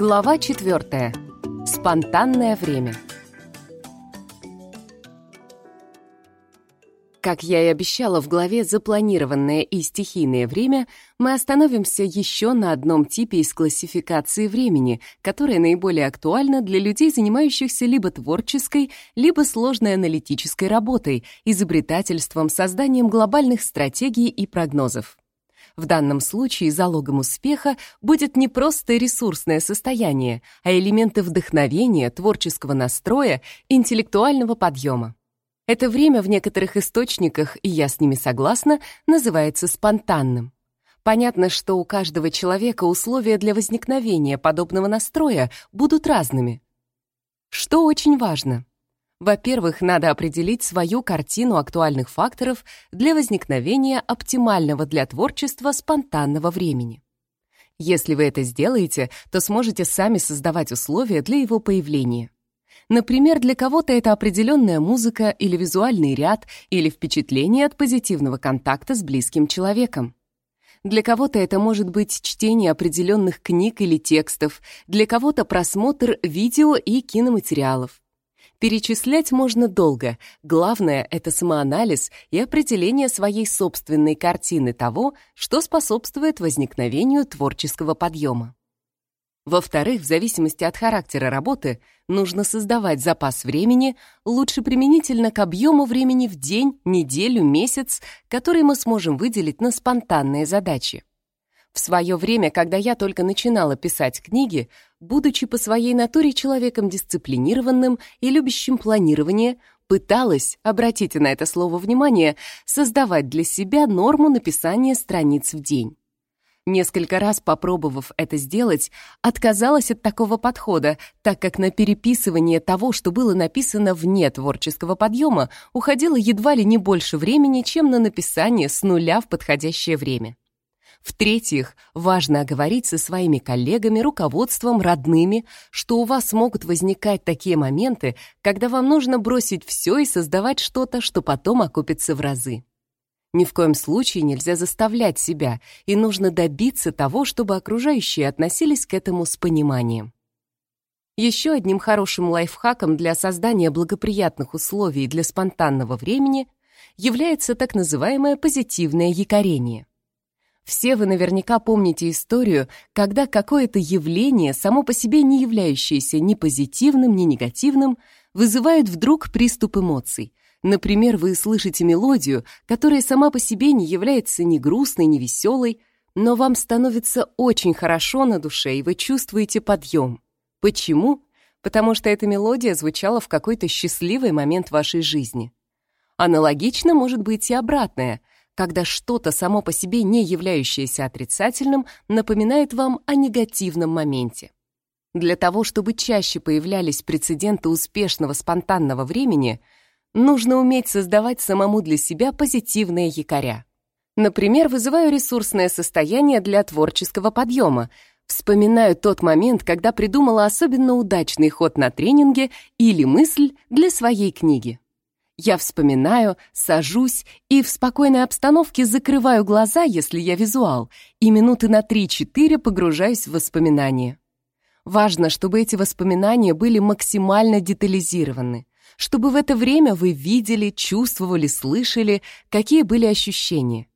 Глава 4. Спонтанное время. Как я и обещала в главе «Запланированное и стихийное время», мы остановимся еще на одном типе из классификации времени, которая наиболее актуальна для людей, занимающихся либо творческой, либо сложной аналитической работой, изобретательством, созданием глобальных стратегий и прогнозов. В данном случае залогом успеха будет не просто ресурсное состояние, а элементы вдохновения, творческого настроя, интеллектуального подъема. Это время в некоторых источниках, и я с ними согласна, называется спонтанным. Понятно, что у каждого человека условия для возникновения подобного настроя будут разными. Что очень важно — во-первых, надо определить свою картину актуальных факторов для возникновения оптимального для творчества спонтанного времени. Если вы это сделаете, то сможете сами создавать условия для его появления. Например, для кого-то это определенная музыка или визуальный ряд или впечатление от позитивного контакта с близким человеком. Для кого-то это может быть чтение определенных книг или текстов, для кого-то просмотр видео и киноматериалов. Перечислять можно долго. Главное — это самоанализ и определение своей собственной картины того, что способствует возникновению творческого подъема. Во-вторых, в зависимости от характера работы, нужно создавать запас времени, лучше применительно к объему времени в день, неделю, месяц, который мы сможем выделить на спонтанные задачи. В свое время, когда я только начинала писать книги, будучи по своей натуре человеком дисциплинированным и любящим планирование, пыталась, обратите на это слово внимание, создавать для себя норму написания страниц в день. Несколько раз попробовав это сделать, отказалась от такого подхода, так как на переписывание того, что было написано вне творческого подъема, уходило едва ли не больше времени, чем на написание с нуля в подходящее время. В-третьих, важно оговорить со своими коллегами, руководством, родными, что у вас могут возникать такие моменты, когда вам нужно бросить все и создавать что-то, что потом окупится в разы. Ни в коем случае нельзя заставлять себя, и нужно добиться того, чтобы окружающие относились к этому с пониманием. Еще одним хорошим лайфхаком для создания благоприятных условий для спонтанного времени является так называемое позитивное якорение. Все вы наверняка помните историю, когда какое-то явление, само по себе не являющееся ни позитивным, ни негативным, вызывает вдруг приступ эмоций. Например, вы слышите мелодию, которая сама по себе не является ни грустной, ни веселой, но вам становится очень хорошо на душе, и вы чувствуете подъем. Почему? Потому что эта мелодия звучала в какой-то счастливый момент вашей жизни. Аналогично может быть и обратное — когда что-то само по себе не являющееся отрицательным напоминает вам о негативном моменте. Для того, чтобы чаще появлялись прецеденты успешного спонтанного времени, нужно уметь создавать самому для себя позитивные якоря. Например, вызываю ресурсное состояние для творческого подъема, вспоминаю тот момент, когда придумала особенно удачный ход на тренинге или мысль для своей книги. Я вспоминаю, сажусь и в спокойной обстановке закрываю глаза, если я визуал, и минуты на 3-4 погружаюсь в воспоминания. Важно, чтобы эти воспоминания были максимально детализированы, чтобы в это время вы видели, чувствовали, слышали, какие были ощущения.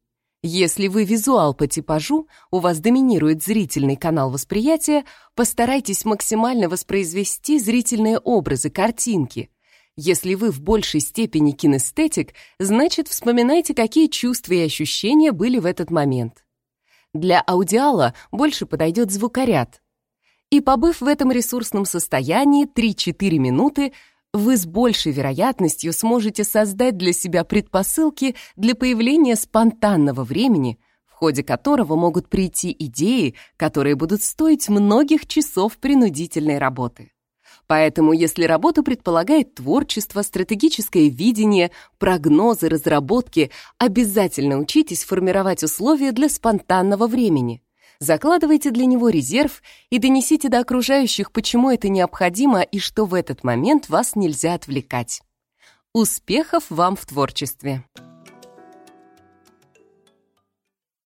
Если вы визуал по типажу, у вас доминирует зрительный канал восприятия, постарайтесь максимально воспроизвести зрительные образы, картинки, если вы в большей степени кинестетик, значит, вспоминайте, какие чувства и ощущения были в этот момент. Для аудиала больше подойдет звукоряд. И побыв в этом ресурсном состоянии 3-4 минуты, вы с большей вероятностью сможете создать для себя предпосылки для появления спонтанного времени, в ходе которого могут прийти идеи, которые будут стоить многих часов принудительной работы. Поэтому, если работа предполагает творчество, стратегическое видение, прогнозы, разработки, обязательно учитесь формировать условия для спонтанного времени. Закладывайте для него резерв и донесите до окружающих, почему это необходимо и что в этот момент вас нельзя отвлекать. Успехов вам в творчестве!